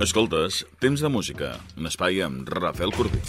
Escoltes, Temps de Música, un espai amb Rafael Corbí.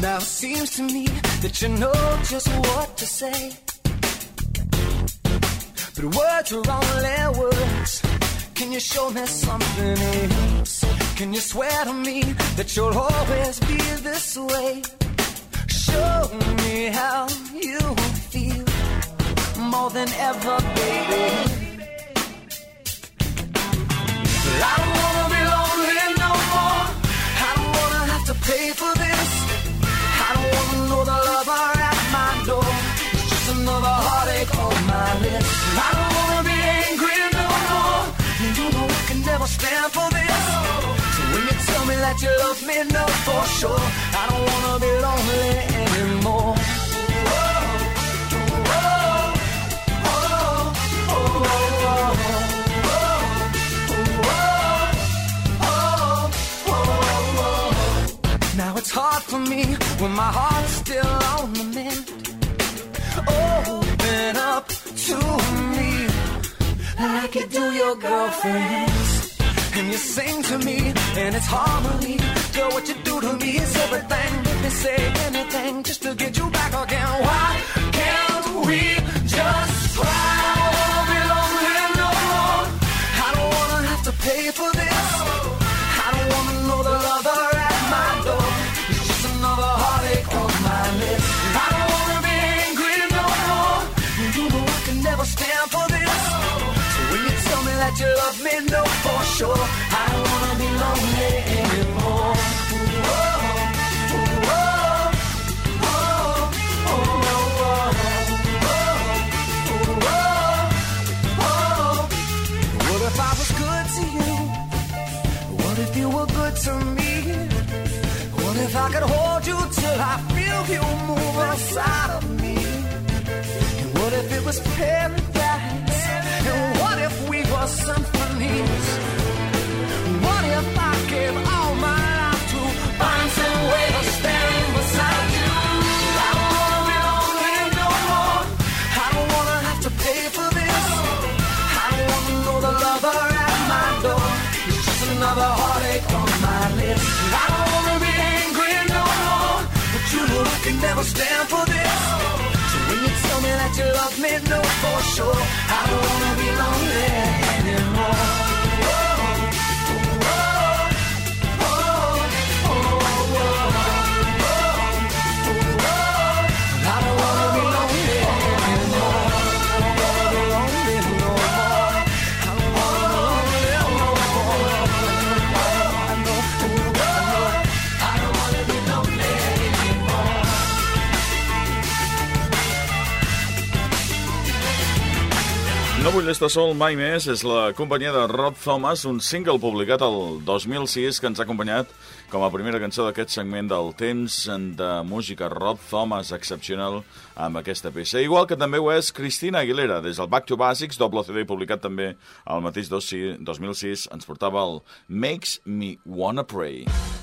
Now it seems to me that you know just what to say. But words are only words. Can you show me something else? Can you swear to me that you'll always be this way? Show me how you feel more than ever, baby. I don't wanna be lonely no more. I don't wanna have to pay for this. I don't wanna know the lover at my door. It's just another heartache on my list. I don't wanna be angry no more. You know I can never stand for this. When you tell me that you love me, know for sure. I don't wanna be lonely anymore. Now it's hard for me when my heart's still on the mend. Open up to me like you do your girlfriends. And you sing to me, and it's harmony. Girl, what you do to me is everything. Let me say anything just to get you back again. Why can't we just try? I don't wanna be lonely no more. I don't wanna have to pay was paradise? And what if we were symphonies? Another heartache on my list. I don't wanna be angry no more. But you know I can never stand for this. So when you tell me that you love me, know for sure. I don't wanna be lonely No vull estar sol mai més és la companyia de Rob Thomas, un single publicat el 2006 que ens ha acompanyat com a primera cançó d'aquest segment del temps de música Rob Thomas excepcional amb aquesta peça. Igual que també ho és Cristina Aguilera, des del Back to Basics, doble CD publicat també al mateix 2006, ens portava el Makes Me Wanna Pray. Hey,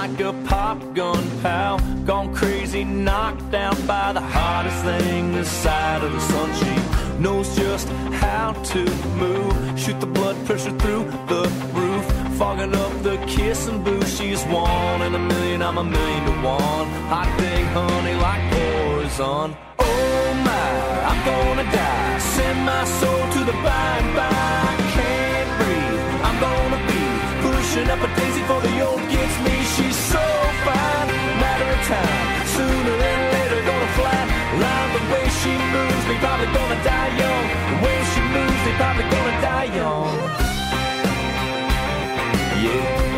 like a pop gun pal. Gone crazy, knocked down by the hottest thing this side of the sun. She knows just how to move, shoot the blood pressure through the roof, fogging up the kiss and boo. She's one in a million, I'm a million to one. Hot thing, honey, like poison. Oh my, I'm gonna die. Send my soul to the by. Can't breathe. I'm gonna be pushing up a daisy for the so fine, matter of time. Sooner than later, gonna fly. Line the way she moves me, probably gonna die young. The way she moves me, probably gonna die young. Yeah.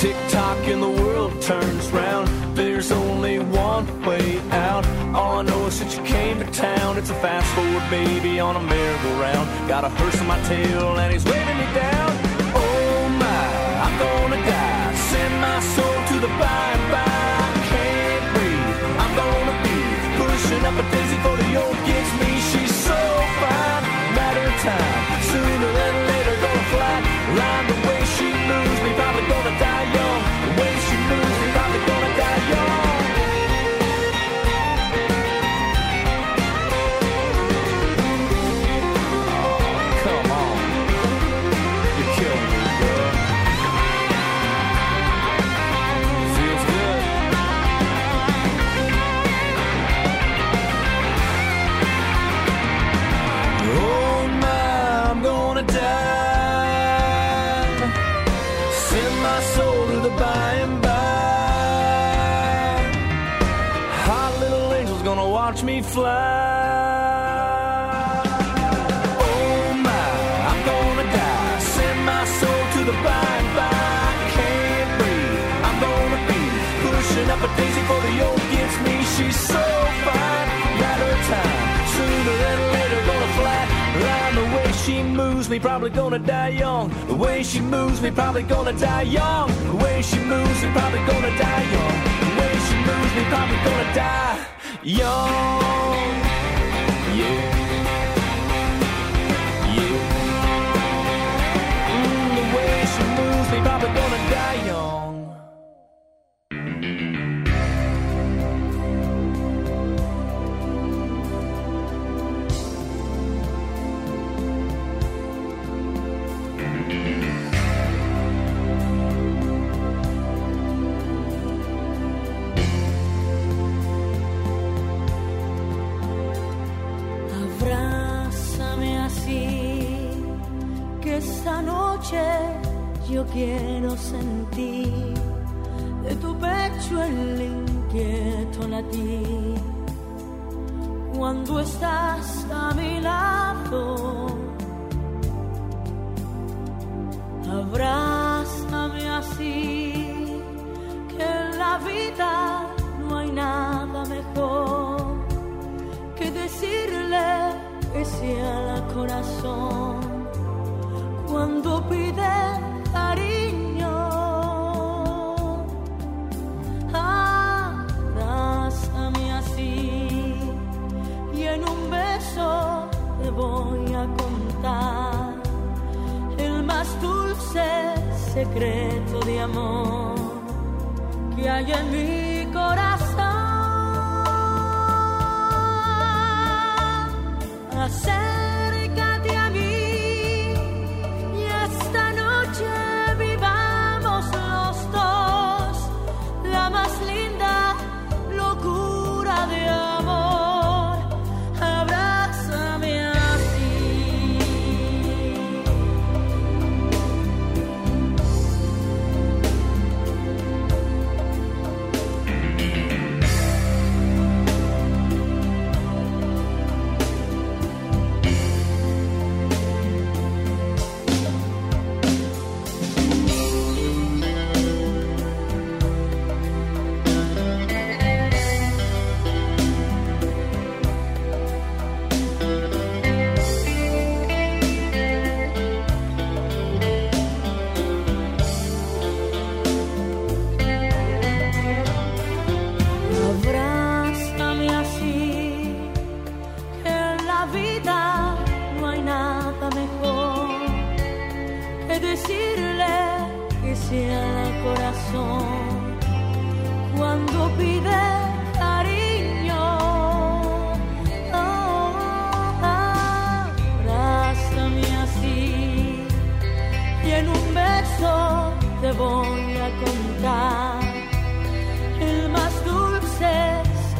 Tick tock and the world turns round. There's only one way out. That you came to town. It's a fast forward baby on a merry-go-round. Got a hearse on my tail and he's waving me down. Oh my, I'm gonna die. Send my soul to the by and by. Can't breathe. I'm gonna be pushing up a daisy for the old gets me. She's so fine, matter of time. My soul to the by and by. Hot little angel's gonna watch me fly. Oh my, I'm gonna die. Send my soul to the by and by. Can't breathe. I'm gonna be pushing up a daisy for the old gets me. She's so moves me, probably gonna die young. The way she moves me, probably gonna die young. The way she moves me, probably gonna die young. The way she moves me, probably gonna die young. Yeah. Yeah. Mm, the way she moves me, probably gonna die young. Sentir de tu pecho el inquieto latir. Cuando estás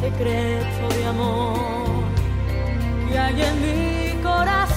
secreto de amor que hay en mi corazón.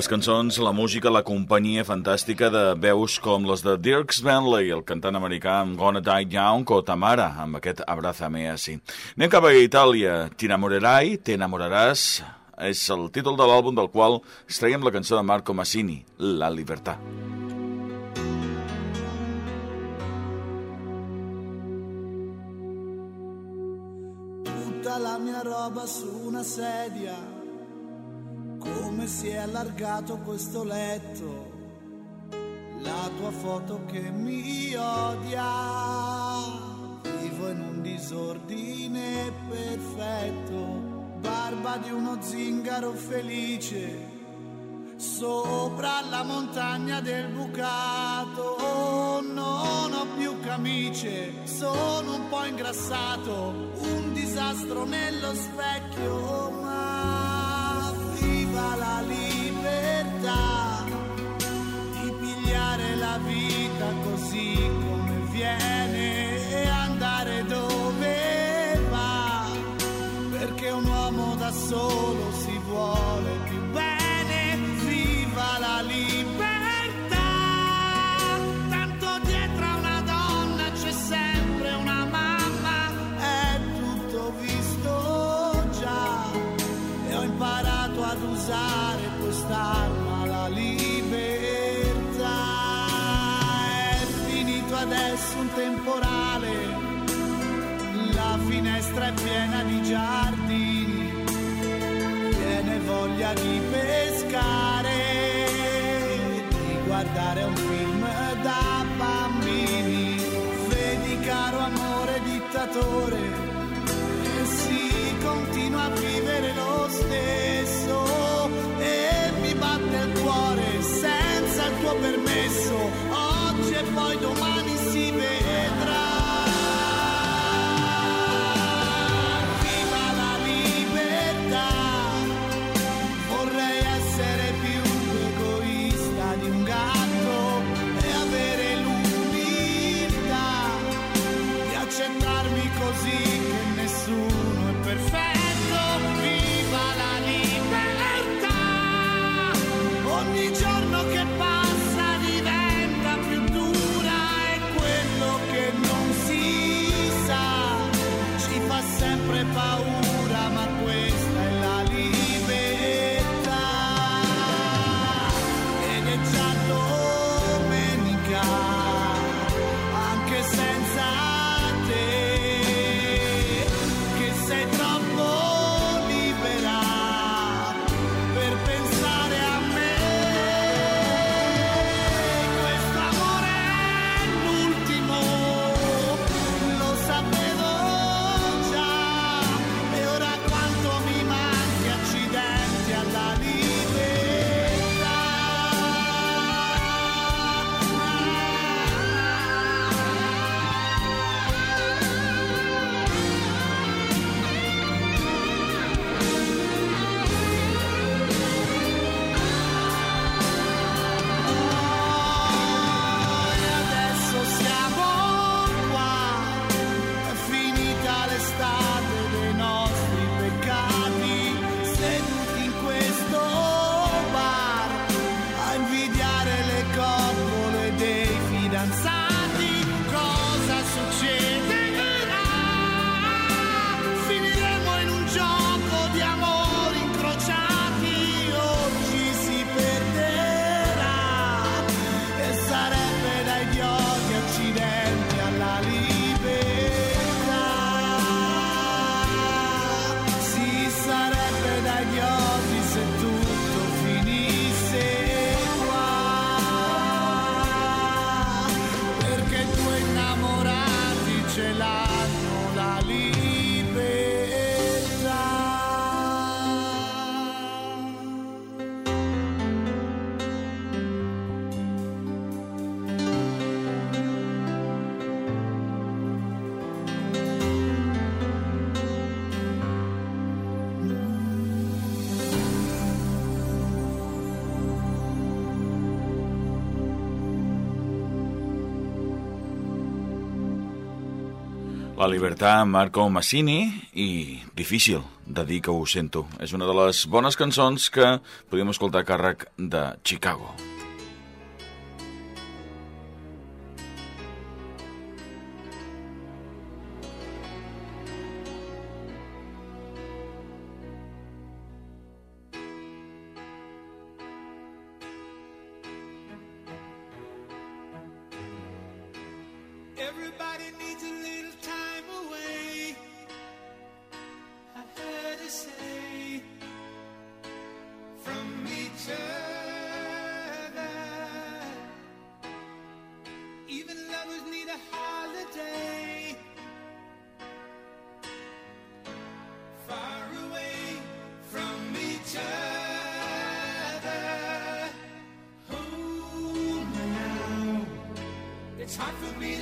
Les cançons, la música, la companyia fantàstica de veus com les de Dirks Bentley, el cantant americà amb Gonna Die Young, o Tamara, amb aquest Abrázame Así. Anem cap a Itàlia. T'inamorerai, t'enamoraràs, és el títol de l'àlbum del qual extraiem la cançó de Marco Massini, La Libertà. tutta la mia roba su una sedia, come si è allargato questo letto, la tua foto che mi odia, vivo in un disordine perfetto, barba di uno zingaro felice. Sopra la montagna del bucato, oh, non ho più camice, sono un po' ingrassato, un disastro nello specchio, così come viene e andare dove va, perché un uomo da solo adesso un temporale, la finestra è piena di giardini, viene voglia di pescare, di guardare un film da bambini. Vedi caro amore dittatore, e si continua a vivere lo stesso e mi batte il cuore senza il tuo permesso oggi e poi domani La Libertà, Marco Massini, i difícil de dir que ho sento. És una de les bones cançons que podíem escoltar a càrrec de Chicago. Everybody needs a little time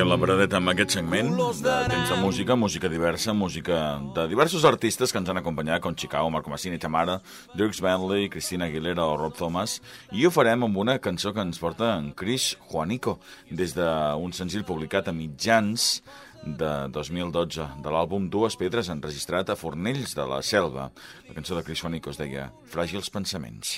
Tanquem la paradeta amb aquest segment de temps de música, música diversa, música de diversos artistes que ens han acompanyat, com Chicago, Marco Massini, Tamara, Dirks Bentley, Cristina Aguilera o Rob Thomas, i ho farem amb una cançó que ens porta en Chris Juanico, des d'un senzill publicat a mitjans de 2012 de l'àlbum Dues Pedres enregistrat a Fornells de la Selva. La cançó de Chris Juanico es deia Fràgils pensaments.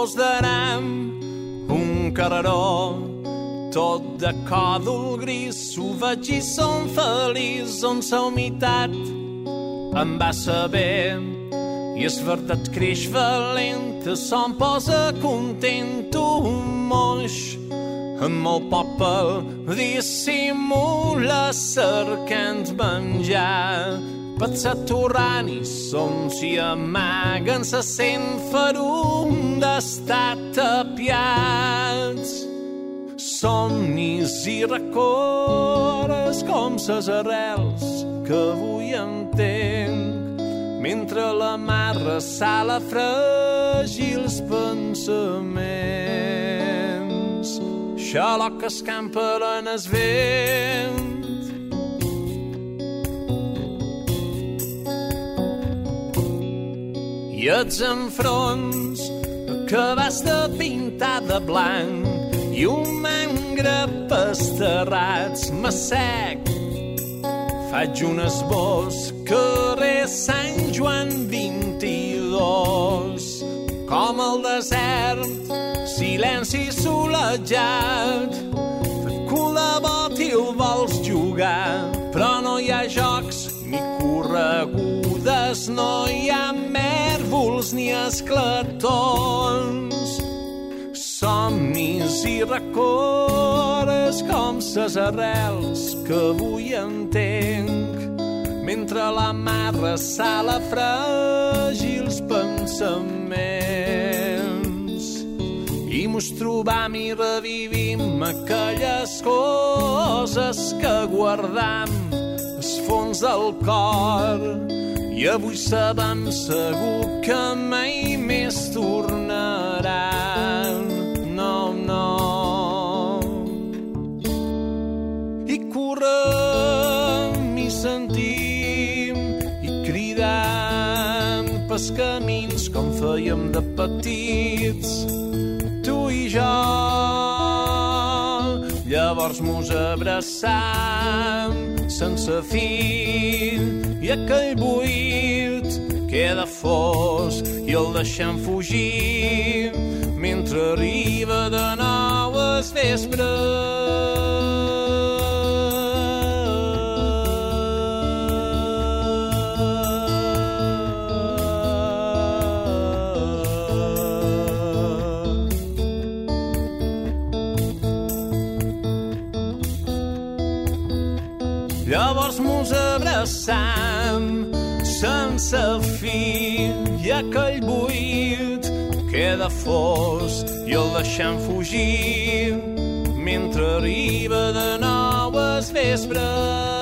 Colors d'aram, un carreró, tot de còdol gris, ho veig i som feliç, on sa humitat em va saber. I és veritat, creix valent, se'n posa content. Un moix, amb molt poc pel dissimula cercant menjar I som si amaguen se sent ferum d'estar tapiats. Somnis i records com ses arrels que avui entenc mentre la mar ressala fràgils pensaments. Xaloc que escampa en el i ets enfronts que vas de pintar de blanc i un mangre pasterrats m'assec. Faig un esbós, carrer Sant Joan 22, com el desert, silenci solejat. Col·labot i el vols jugar, però no hi ha jocs ni corregudes, no hi ha mèrvols ni esclatons. Somnis i records com ses arrels que avui entenc. Mentre la mar ressala fràgils pensaments. I mos trobam i revivim aquelles coses que guardam es fons del cor i avui sabem segur que mai més tornaran. No, no. I correm i sentim i cridam pels camins com fèiem de petits tu i jo llavors mos abraçam sense fil aquell buit queda fos i el deixem fugir mentre arriba de nou el vespre. Fi i aquell buit queda fos i el deixem fugir mentre arriba de nou vespre.